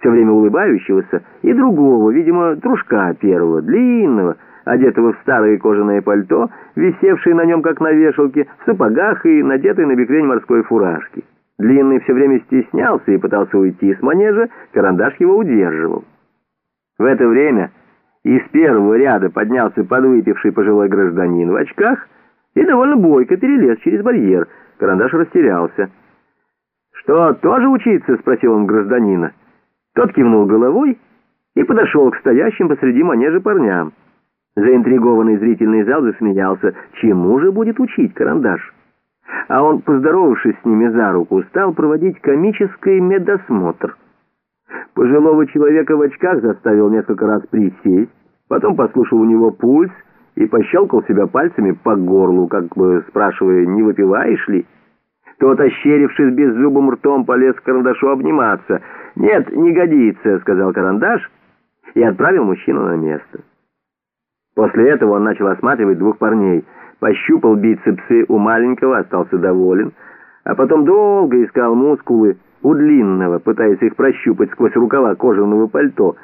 все время улыбающегося, и другого, видимо, дружка первого, длинного, одетого в старое кожаное пальто, висевшее на нем, как на вешалке, в сапогах и надетой на бекрень морской фуражки. Длинный все время стеснялся и пытался уйти с манежа, карандаш его удерживал. В это время из первого ряда поднялся подвыпивший пожилой гражданин в очках и довольно бойко перелез через барьер. Карандаш растерялся. «Что, тоже учиться?» — спросил он гражданина. Тот кивнул головой и подошел к стоящим посреди манежа парням. Заинтригованный зрительный зал засмеялся. Чему же будет учить карандаш? А он, поздоровавшись с ними за руку, стал проводить комический медосмотр. Пожилого человека в очках заставил несколько раз присесть, потом послушал у него пульс и пощелкал себя пальцами по горлу, как бы спрашивая, не выпиваешь ли? Тот, ощерившись беззубым ртом, полез к карандашу обниматься. «Нет, не годится», — сказал карандаш и отправил мужчину на место. После этого он начал осматривать двух парней. Пощупал бицепсы у маленького, остался доволен, а потом долго искал мускулы у длинного, пытаясь их прощупать сквозь рукава кожаного пальто.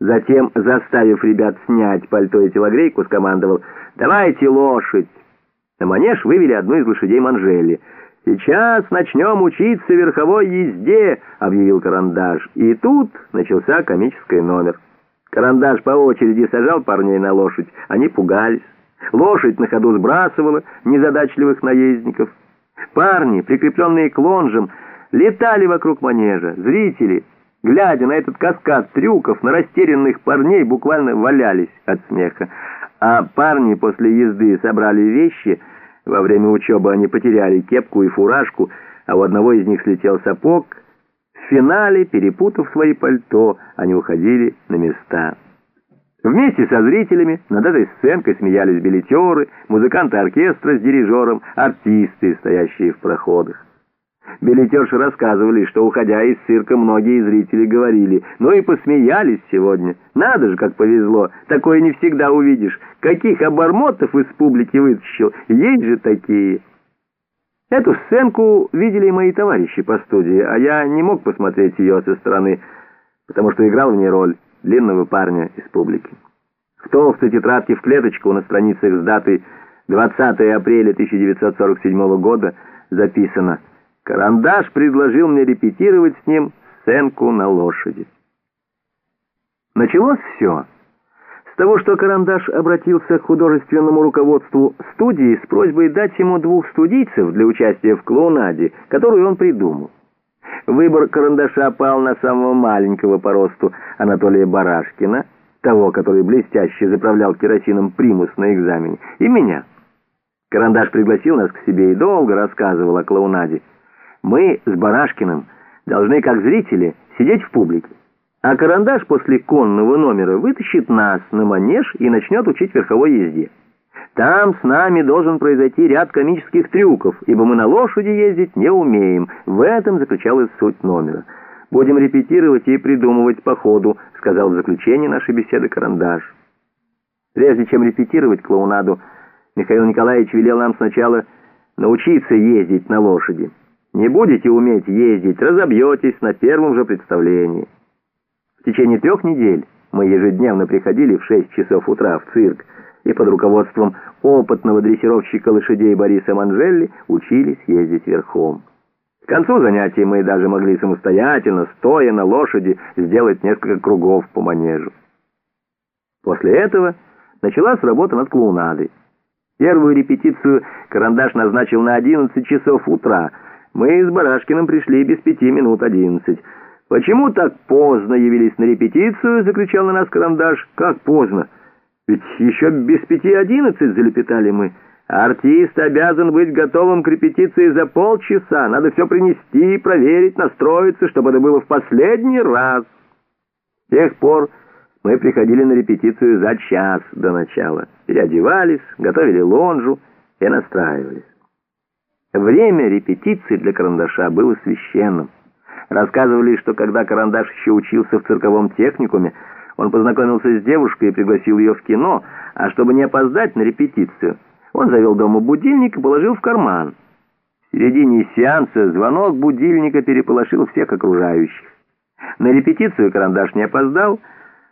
Затем, заставив ребят снять пальто и телогрейку, скомандовал «Давайте лошадь!». На манеж вывели одну из лошадей Манжели — «Сейчас начнем учиться верховой езде», — объявил Карандаш. И тут начался комический номер. Карандаш по очереди сажал парней на лошадь. Они пугались. Лошадь на ходу сбрасывала незадачливых наездников. Парни, прикрепленные к лонжам, летали вокруг манежа. Зрители, глядя на этот каскад трюков, на растерянных парней буквально валялись от смеха. А парни после езды собрали вещи — во время учебы они потеряли кепку и фуражку, а у одного из них слетел сапог. В финале, перепутав свои пальто, они уходили на места. Вместе со зрителями над этой сценкой смеялись билетеры, музыканты оркестра с дирижером, артисты, стоящие в проходах. Билетерши рассказывали, что, уходя из цирка, многие зрители говорили, ну и посмеялись сегодня. Надо же, как повезло, такое не всегда увидишь. Каких обормотов из публики вытащил, есть же такие. Эту сценку видели мои товарищи по студии, а я не мог посмотреть ее со стороны, потому что играл в ней роль длинного парня из публики. В толстой тетрадке в клеточку на страницах с датой 20 апреля 1947 года записано. Карандаш предложил мне репетировать с ним сценку на лошади. Началось все с того, что Карандаш обратился к художественному руководству студии с просьбой дать ему двух студийцев для участия в клоунаде, которую он придумал. Выбор Карандаша пал на самого маленького по росту Анатолия Барашкина, того, который блестяще заправлял керосином примус на экзамене, и меня. Карандаш пригласил нас к себе и долго рассказывал о клоунаде. Мы с Барашкиным должны, как зрители, сидеть в публике. А карандаш после конного номера вытащит нас на манеж и начнет учить верховой езде. Там с нами должен произойти ряд комических трюков, ибо мы на лошади ездить не умеем. В этом заключалась суть номера. «Будем репетировать и придумывать по ходу», — сказал в заключении нашей беседы карандаш. Прежде чем репетировать клоунаду, Михаил Николаевич велел нам сначала научиться ездить на лошади. Не будете уметь ездить, разобьетесь на первом же представлении. В течение трех недель мы ежедневно приходили в 6 часов утра в цирк и под руководством опытного дрессировщика лошадей Бориса Манжелли учились ездить верхом. К концу занятий мы даже могли самостоятельно, стоя на лошади, сделать несколько кругов по манежу. После этого началась работа над клоунадой. Первую репетицию карандаш назначил на 11 часов утра – мы с Барашкиным пришли без пяти минут одиннадцать. «Почему так поздно явились на репетицию?» — закричал на нас карандаш. «Как поздно? Ведь еще без пяти одиннадцать!» — залепетали мы. «Артист обязан быть готовым к репетиции за полчаса. Надо все принести, проверить, настроиться, чтобы это было в последний раз». С тех пор мы приходили на репетицию за час до начала. Переодевались, готовили лонжу и настраивались. Время репетиции для карандаша было священным. Рассказывали, что когда карандаш еще учился в цирковом техникуме, он познакомился с девушкой и пригласил ее в кино, а чтобы не опоздать на репетицию, он завел дома будильник и положил в карман. В середине сеанса звонок будильника переполошил всех окружающих. На репетицию карандаш не опоздал,